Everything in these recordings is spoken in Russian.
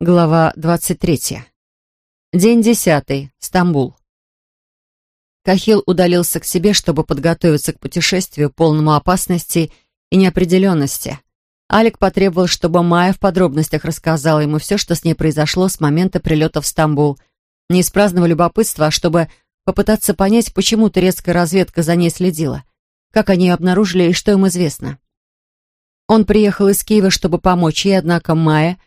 Глава 23. День десятый. Стамбул. Кахил удалился к себе, чтобы подготовиться к путешествию, полному опасности и неопределенности. Алик потребовал, чтобы Майя в подробностях рассказала ему все, что с ней произошло с момента прилета в Стамбул. Не из праздного любопытства, а чтобы попытаться понять, почему турецкая разведка за ней следила, как они ее обнаружили и что им известно. Он приехал из Киева, чтобы помочь ей, однако Майя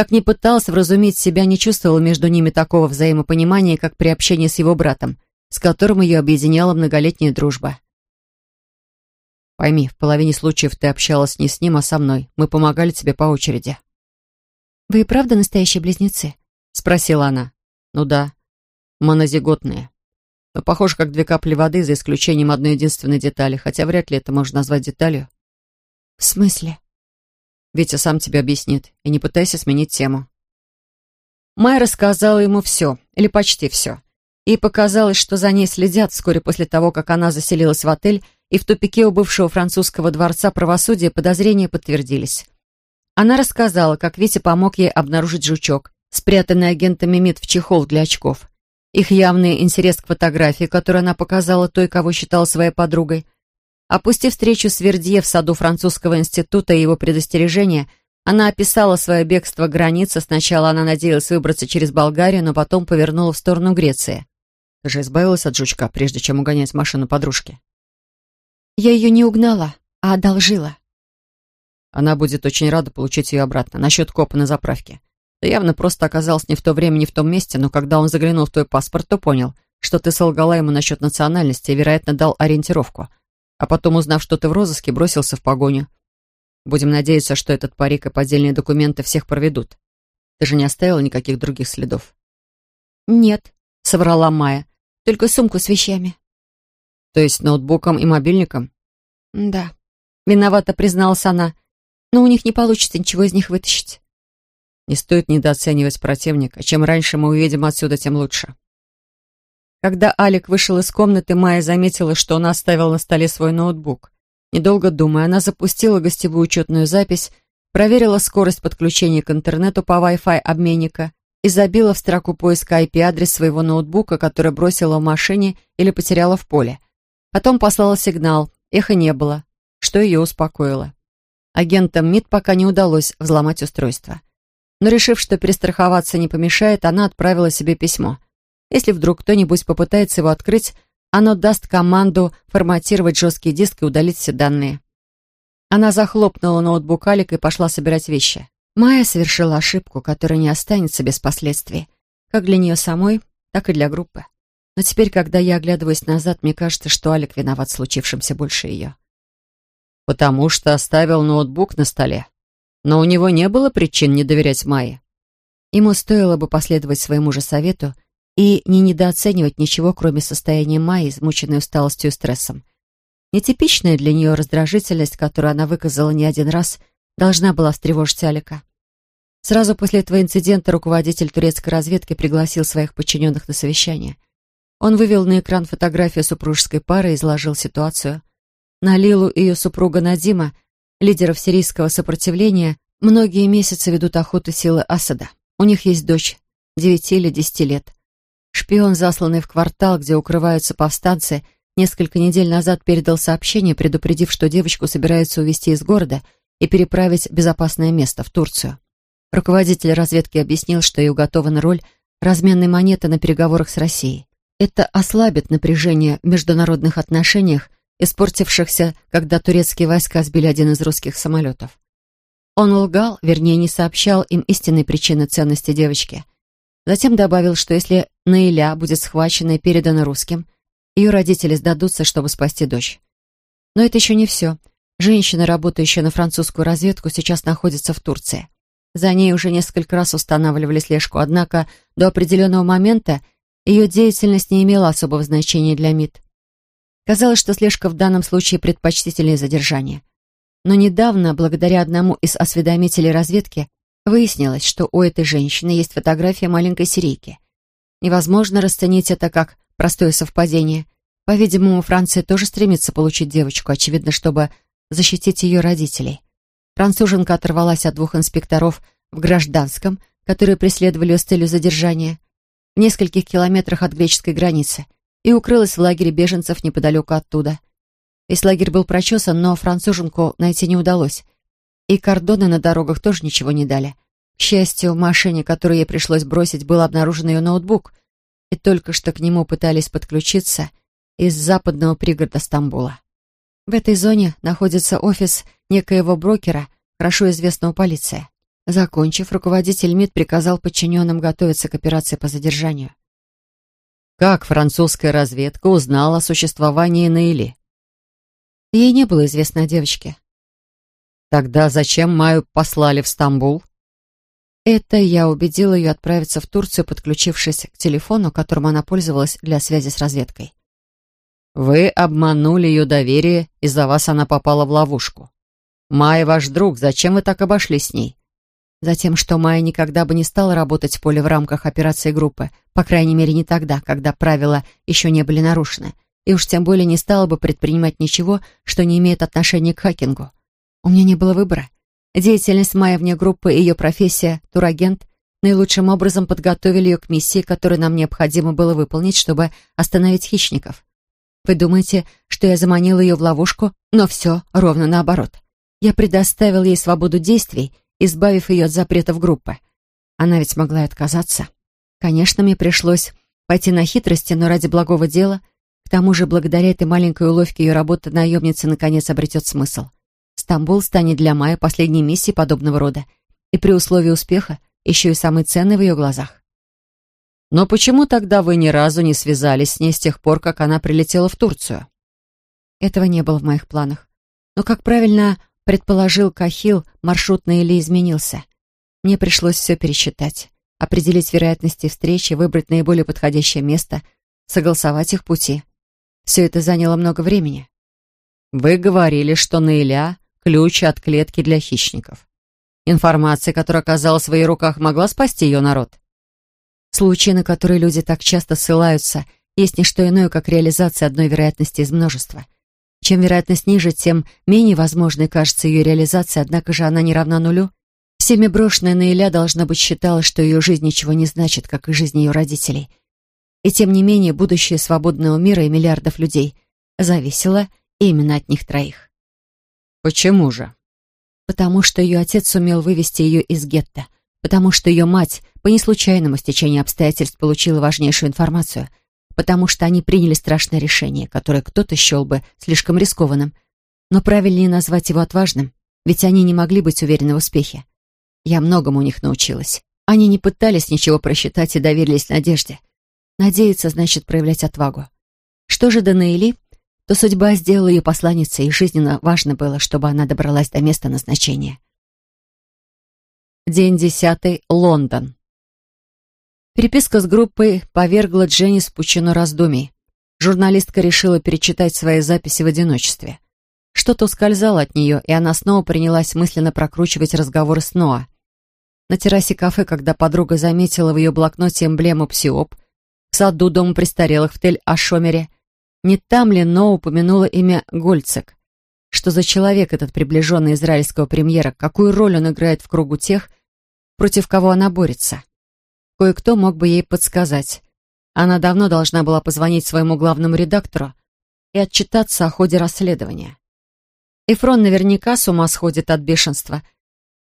как ни пытался вразумить себя, не чувствовал между ними такого взаимопонимания, как при общении с его братом, с которым ее объединяла многолетняя дружба. «Пойми, в половине случаев ты общалась не с ним, а со мной. Мы помогали тебе по очереди». «Вы и правда настоящие близнецы?» — спросила она. «Ну да, монозиготные. Но похоже, как две капли воды, за исключением одной единственной детали, хотя вряд ли это можно назвать деталью». «В смысле?» Витя сам тебе объяснит, и не пытайся сменить тему. Майя рассказала ему все, или почти все. И показалось, что за ней следят вскоре после того, как она заселилась в отель, и в тупике у бывшего французского дворца правосудия подозрения подтвердились. Она рассказала, как Витя помог ей обнаружить жучок, спрятанный агентами МИД в чехол для очков. Их явный интерес к фотографии, которую она показала той, кого считала своей подругой – Опустив встречу с Вердье в саду французского института и его предостережение, она описала свое бегство границы. Сначала она надеялась выбраться через Болгарию, но потом повернула в сторону Греции. Ты же избавилась от жучка, прежде чем угонять машину подружки. Я ее не угнала, а одолжила. Она будет очень рада получить ее обратно. Насчет копа на заправке. Ты явно просто оказался не в то время, не в том месте, но когда он заглянул в твой паспорт, то понял, что ты солгала ему насчет национальности и, вероятно, дал ориентировку — а потом, узнав, что ты в розыске, бросился в погоню. Будем надеяться, что этот парик и поддельные документы всех проведут. Ты же не оставила никаких других следов?» «Нет», — соврала Майя, — «только сумку с вещами». «То есть ноутбуком и мобильником?» «Да», — виновата призналась она, «но у них не получится ничего из них вытащить». «Не стоит недооценивать противника. Чем раньше мы уедем отсюда, тем лучше». Когда Алик вышел из комнаты, Майя заметила, что он оставил на столе свой ноутбук. Недолго думая, она запустила гостевую учетную запись, проверила скорость подключения к интернету по Wi-Fi обменника и забила в строку поиска IP-адрес своего ноутбука, который бросила в машине или потеряла в поле. Потом послала сигнал, эхо не было, что ее успокоило. Агентам МИД пока не удалось взломать устройство. Но решив, что перестраховаться не помешает, она отправила себе письмо – если вдруг кто-нибудь попытается его открыть, оно даст команду форматировать жесткий диск и удалить все данные. Она захлопнула ноутбук Алик и пошла собирать вещи. Майя совершила ошибку, которая не останется без последствий. Как для нее самой, так и для группы. Но теперь, когда я оглядываюсь назад, мне кажется, что Алик виноват в случившемся больше ее. Потому что оставил ноутбук на столе. Но у него не было причин не доверять Майе. Ему стоило бы последовать своему же совету и не недооценивать ничего, кроме состояния Майи, измученной усталостью и стрессом. Нетипичная для нее раздражительность, которую она выказала не один раз, должна была встревожить Алика. Сразу после этого инцидента руководитель турецкой разведки пригласил своих подчиненных на совещание. Он вывел на экран фотографию супружеской пары и изложил ситуацию. На Лилу и ее супруга Надима, лидеров сирийского сопротивления, многие месяцы ведут охоту силы Асада. У них есть дочь, девяти или десяти лет. Шпион, засланный в квартал, где укрываются повстанцы, несколько недель назад передал сообщение, предупредив, что девочку собираются увезти из города и переправить в безопасное место, в Турцию. Руководитель разведки объяснил, что ей уготована роль разменной монеты на переговорах с Россией. Это ослабит напряжение в международных отношениях, испортившихся, когда турецкие войска сбили один из русских самолетов. Он лгал, вернее, не сообщал им истинной причины ценности девочки. Затем добавил, что если Наиля будет схвачена и передана русским, ее родители сдадутся, чтобы спасти дочь. Но это еще не все. Женщина, работающая на французскую разведку, сейчас находится в Турции. За ней уже несколько раз устанавливали слежку, однако до определенного момента ее деятельность не имела особого значения для МИД. Казалось, что слежка в данном случае предпочтительнее задержания. Но недавно, благодаря одному из осведомителей разведки, Выяснилось, что у этой женщины есть фотография маленькой сирийки. Невозможно расценить это как простое совпадение. По-видимому, Франция тоже стремится получить девочку, очевидно, чтобы защитить ее родителей. Француженка оторвалась от двух инспекторов в гражданском, которые преследовали ее с целью задержания, в нескольких километрах от греческой границы, и укрылась в лагере беженцев неподалеку оттуда. Весь лагерь был прочесан, но француженку найти не удалось. И кордоны на дорогах тоже ничего не дали. К счастью, в машине, которую ей пришлось бросить, был обнаружен ее ноутбук, и только что к нему пытались подключиться из западного пригорода Стамбула. В этой зоне находится офис некоего брокера, хорошо известного полиции. Закончив, руководитель МИД приказал подчиненным готовиться к операции по задержанию. Как французская разведка узнала о существовании Наили? Ей не было известно о девочке. Тогда зачем Маю послали в Стамбул? Это я убедила ее отправиться в Турцию, подключившись к телефону, которым она пользовалась для связи с разведкой. Вы обманули ее доверие, из-за вас она попала в ловушку. Майя ваш друг, зачем вы так обошлись с ней? Затем, что Майя никогда бы не стала работать в поле в рамках операции группы, по крайней мере не тогда, когда правила еще не были нарушены, и уж тем более не стала бы предпринимать ничего, что не имеет отношения к хакингу. У меня не было выбора. Деятельность Майи вне группы и ее профессия, турагент, наилучшим образом подготовили ее к миссии, которую нам необходимо было выполнить, чтобы остановить хищников. Вы думаете, что я заманила ее в ловушку, но все ровно наоборот. Я предоставил ей свободу действий, избавив ее от запретов группы. Она ведь могла и отказаться. Конечно, мне пришлось пойти на хитрости, но ради благого дела. К тому же, благодаря этой маленькой уловке ее работа наемницы наконец обретет смысл. Стамбул станет для Майи последней миссией подобного рода. И при условии успеха еще и самой ценной в ее глазах. Но почему тогда вы ни разу не связались с ней с тех пор, как она прилетела в Турцию? Этого не было в моих планах. Но, как правильно предположил Кахил, маршрут на Или изменился. Мне пришлось все пересчитать, определить вероятности встречи, выбрать наиболее подходящее место, согласовать их пути. Все это заняло много времени. Вы говорили, что Наиля — ключ от клетки для хищников. Информация, которая оказалась в своих руках, могла спасти ее народ? Случаи, на которые люди так часто ссылаются, есть не что иное, как реализация одной вероятности из множества. Чем вероятность ниже, тем менее возможной кажется ее реализация, однако же она не равна нулю. Всеми брошенная Наиля, должна быть, считала, что ее жизнь ничего не значит, как и жизнь ее родителей. И тем не менее, будущее свободного мира и миллиардов людей зависело именно от них троих. Почему же? Потому что ее отец сумел вывести ее из гетто — потому что ее мать по неслучайному стечению обстоятельств получила важнейшую информацию, потому что они приняли страшное решение, которое кто-то счел бы слишком рискованным, но правильнее назвать его отважным, ведь они не могли быть уверены в успехе. Я многому у них научилась. Они не пытались ничего просчитать и доверились надежде. Надеяться значит проявлять отвагу. Что же до Наили, то судьба сделала ее посланницей, и жизненно важно было, чтобы она добралась до места назначения. День десятый. Лондон. Переписка с группой повергла Дженни в пучину раздумий. Журналистка решила перечитать свои записи в одиночестве. Что-то ускользало от нее, и она снова принялась мысленно прокручивать разговоры с Ноа. На террасе кафе, когда подруга заметила в ее блокноте эмблему «Псиоп», в саду дома престарелых в Тель-Ашомере, не там ли Ноа упомянула имя Гольцек? Что за человек этот приближенный израильского премьера? Какую роль он играет в кругу тех, против кого она борется. Кое-кто мог бы ей подсказать. Она давно должна была позвонить своему главному редактору и отчитаться о ходе расследования. Эфрон наверняка с ума сходит от бешенства.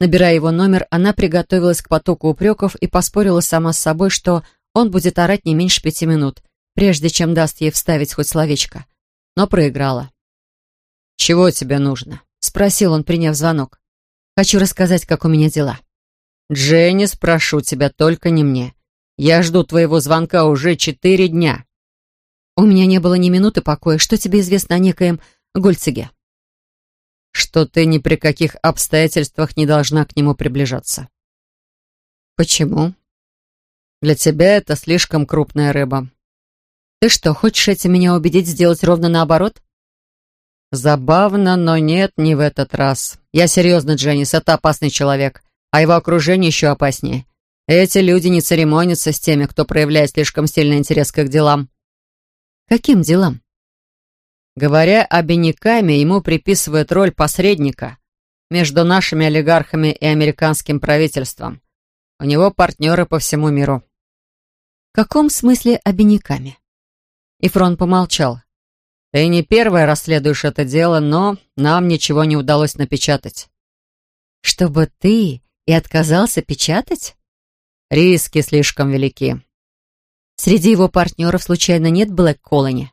Набирая его номер, она приготовилась к потоку упреков и поспорила сама с собой, что он будет орать не меньше пяти минут, прежде чем даст ей вставить хоть словечко. Но проиграла. «Чего тебе нужно?» — спросил он, приняв звонок. «Хочу рассказать, как у меня дела». «Дженни, спрошу тебя, только не мне. Я жду твоего звонка уже четыре дня». «У меня не было ни минуты покоя. Что тебе известно о некоем Гольциге?» «Что ты ни при каких обстоятельствах не должна к нему приближаться». «Почему?» «Для тебя это слишком крупная рыба». «Ты что, хочешь этим меня убедить сделать ровно наоборот?» «Забавно, но нет, не в этот раз. Я серьезно, Дженнис, это опасный человек а его окружение еще опаснее. Эти люди не церемонятся с теми, кто проявляет слишком сильный интерес к их делам. Каким делам? Говоря обиняками, ему приписывают роль посредника между нашими олигархами и американским правительством. У него партнеры по всему миру». «В каком смысле обиняками?» Ифрон помолчал. «Ты не первая расследуешь это дело, но нам ничего не удалось напечатать». «Чтобы ты и отказался печатать?» «Риски слишком велики». «Среди его партнеров случайно нет Блэк Колони?»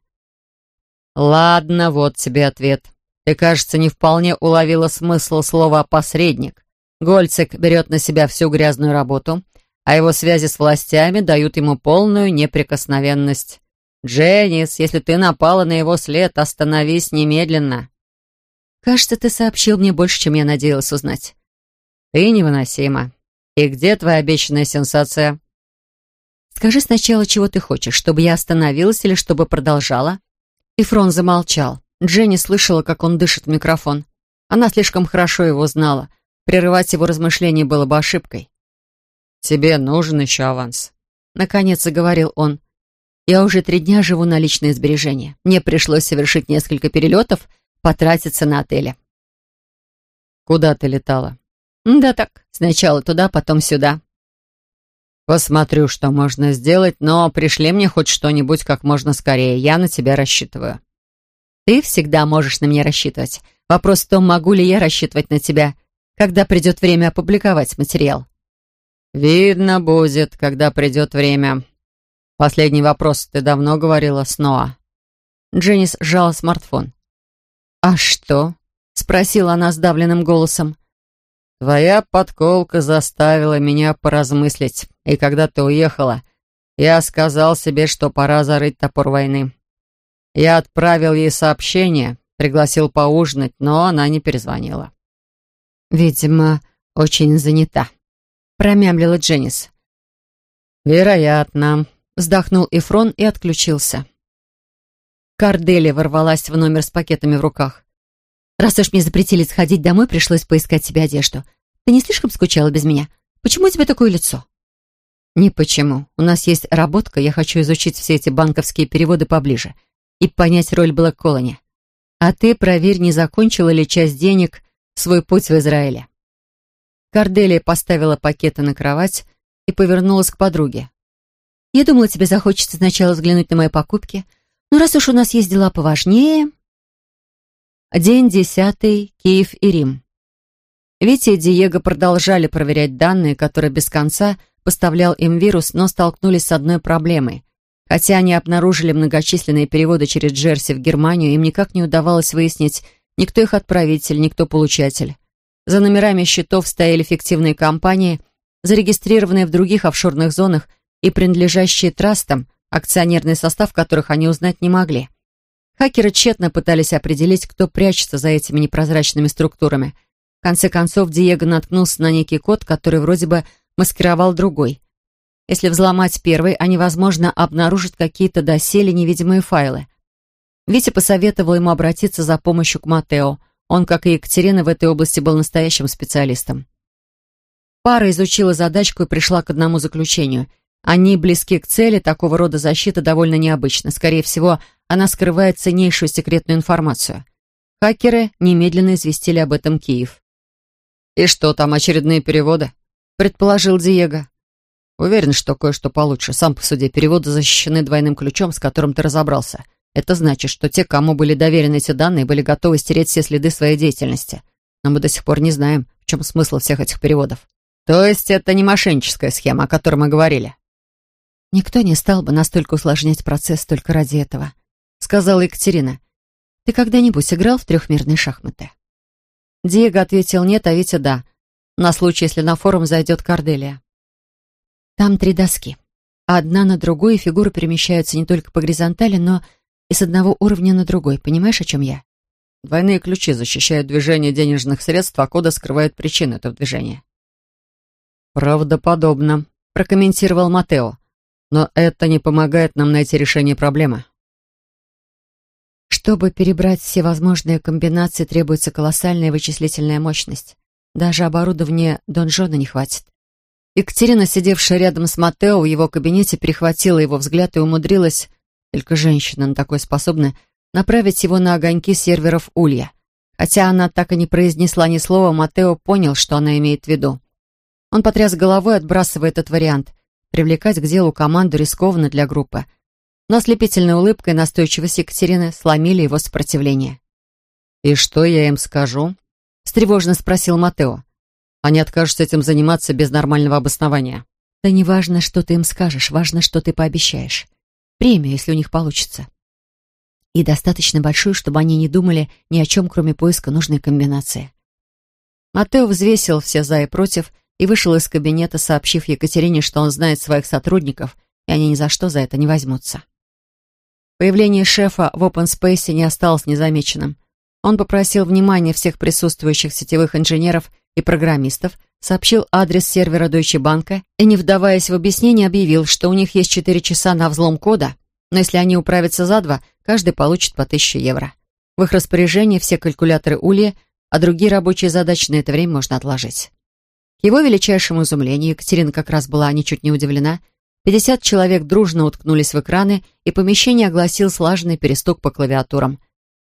«Ладно, вот тебе ответ. Ты, кажется, не вполне уловила смысл слова «посредник». Гольцик берет на себя всю грязную работу, а его связи с властями дают ему полную неприкосновенность. Дженнис, если ты напала на его след, остановись немедленно. Кажется, ты сообщил мне больше, чем я надеялась узнать. Ты невыносима. И где твоя обещанная сенсация? Скажи сначала, чего ты хочешь, чтобы я остановилась или чтобы продолжала? И Фрон замолчал. Дженни слышала, как он дышит в микрофон. Она слишком хорошо его знала. Прерывать его размышления было бы ошибкой. «Тебе нужен еще аванс», — наконец заговорил он. «Я уже три дня живу на личные сбережения. Мне пришлось совершить несколько перелетов, потратиться на отеле». «Куда ты летала?» «Да так, сначала туда, потом сюда». «Посмотрю, что можно сделать, но пришли мне хоть что-нибудь как можно скорее. Я на тебя рассчитываю». «Ты всегда можешь на меня рассчитывать. Вопрос в том, могу ли я рассчитывать на тебя, когда придет время опубликовать материал». «Видно будет, когда придет время. Последний вопрос. Ты давно говорила с Ноа?» Дженнис сжала смартфон. «А что?» — спросила она сдавленным голосом. Твоя подколка заставила меня поразмыслить, и когда ты уехала, я сказал себе, что пора зарыть топор войны. Я отправил ей сообщение, пригласил поужинать, но она не перезвонила. «Видимо, очень занята», — промямлила Дженнис. «Вероятно», — вздохнул Эфрон и отключился. Кардели ворвалась в номер с пакетами в руках. Раз уж мне запретили сходить домой, пришлось поискать себе одежду. Ты не слишком скучала без меня? Почему у тебя такое лицо?» «Не почему. У нас есть работка, я хочу изучить все эти банковские переводы поближе и понять роль Блэк Колони. А ты проверь, не закончила ли часть денег свой путь в Израиле». Корделия поставила пакеты на кровать и повернулась к подруге. «Я думала, тебе захочется сначала взглянуть на мои покупки. Но раз уж у нас есть дела поважнее...» День десятый. Киев и Рим. Витя и Диего продолжали проверять данные, которые без конца поставлял им вирус, но столкнулись с одной проблемой. Хотя они обнаружили многочисленные переводы через Джерси в Германию, им никак не удавалось выяснить, никто их отправитель, никто получатель. За номерами счетов стояли фиктивные компании, зарегистрированные в других офшорных зонах и принадлежащие трастам, акционерный состав которых они узнать не могли. Хакеры тщетно пытались определить, кто прячется за этими непрозрачными структурами. В конце концов, Диего наткнулся на некий код, который вроде бы маскировал другой. Если взломать первый, они, возможно, обнаружат какие-то доселе невидимые файлы. Витя посоветовал ему обратиться за помощью к Матео. Он, как и Екатерина, в этой области был настоящим специалистом. Пара изучила задачку и пришла к одному заключению. Они близки к цели, такого рода защита довольно необычна. Скорее всего, она скрывает ценнейшую секретную информацию. Хакеры немедленно известили об этом Киев. «И что, там очередные переводы?» — предположил Диего. «Уверен, что кое-что получше. Сам по суде переводы защищены двойным ключом, с которым ты разобрался. Это значит, что те, кому были доверены эти данные, были готовы стереть все следы своей деятельности. Но мы до сих пор не знаем, в чем смысл всех этих переводов. То есть это не мошенническая схема, о которой мы говорили?» Никто не стал бы настолько усложнять процесс только ради этого сказала Екатерина. «Ты когда-нибудь играл в трехмерные шахматы?» Диего ответил «нет», а Витя «да», на случай, если на форум зайдет Корделия. «Там три доски. Одна на другой, и фигуры перемещаются не только по горизонтали, но и с одного уровня на другой. Понимаешь, о чем я?» Двойные ключи защищают движение денежных средств, а коды скрывают причину этого движения. «Правдоподобно», — прокомментировал Матео. «Но это не помогает нам найти решение проблемы. Чтобы перебрать все возможные комбинации, требуется колоссальная вычислительная мощность. Даже оборудования донжона не хватит. Екатерина, сидевшая рядом с Матео в его кабинете, перехватила его взгляд и умудрилась, только женщина на такое способна, направить его на огоньки серверов Улья. Хотя она так и не произнесла ни слова, Матео понял, что она имеет в виду. Он потряс головой, отбрасывая этот вариант. Привлекать к делу команду рискованно для группы. Но ослепительной улыбкой и настойчивость Екатерины сломили его сопротивление. «И что я им скажу?» — встревоженно спросил Матео. «Они откажутся этим заниматься без нормального обоснования». «Да не важно, что ты им скажешь, важно, что ты пообещаешь. Премию, если у них получится. И достаточно большую, чтобы они не думали ни о чем, кроме поиска нужной комбинации». Матео взвесил все за и против и вышел из кабинета, сообщив Екатерине, что он знает своих сотрудников, и они ни за что за это не возьмутся. Появление шефа в Open Space не осталось незамеченным. Он попросил внимания всех присутствующих сетевых инженеров и программистов, сообщил адрес сервера Deutsche Bank и, не вдаваясь в объяснение, объявил, что у них есть 4 часа на взлом кода, но если они управятся за два, каждый получит по 1000 евро. В их распоряжении все калькуляторы Улья, а другие рабочие задачи на это время можно отложить. К его величайшему изумлению Екатерина как раз была ничуть не удивлена. 50 человек дружно уткнулись в экраны, и помещение огласил слаженный перестук по клавиатурам –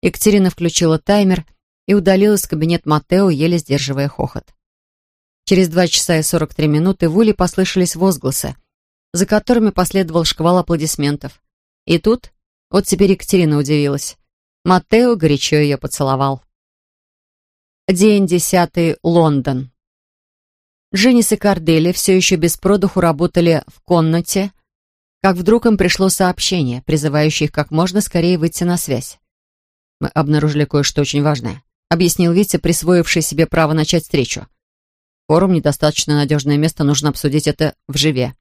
Екатерина включила таймер и удалилась в кабинет Матео, еле сдерживая хохот. Через два часа и сорок три минуты в Уле послышались возгласы, за которыми последовал шквал аплодисментов. И тут, вот теперь Екатерина удивилась, Матео горячо ее поцеловал. День десятый, Лондон. Дженнис и Кардели все еще без продуху работали в комнате, как вдруг им пришло сообщение, призывающее их как можно скорее выйти на связь. Мы обнаружили кое-что очень важное», — объяснил Витя, присвоивший себе право начать встречу. «Форум — недостаточно надежное место, нужно обсудить это в живе».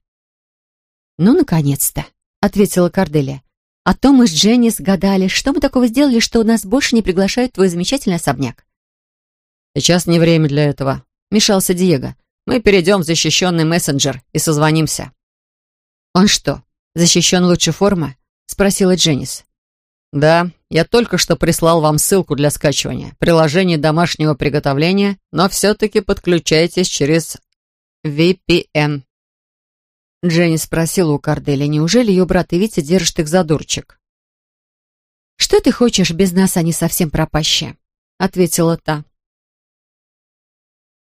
«Ну, наконец-то», — ответила Корделия. «А то мы с Дженнис гадали, что мы такого сделали, что у нас больше не приглашают твой замечательный особняк». «Сейчас не время для этого», — мешался Диего. «Мы перейдем в защищенный мессенджер и созвонимся». «Он что, защищен лучше формы?» — спросила Дженнис. «Да, я только что прислал вам ссылку для скачивания. Приложение домашнего приготовления, но все-таки подключайтесь через VPN». Дженни спросила у Кардели, неужели ее брат и Витя держат их за дурчик? «Что ты хочешь, без нас они совсем пропащие», — ответила та.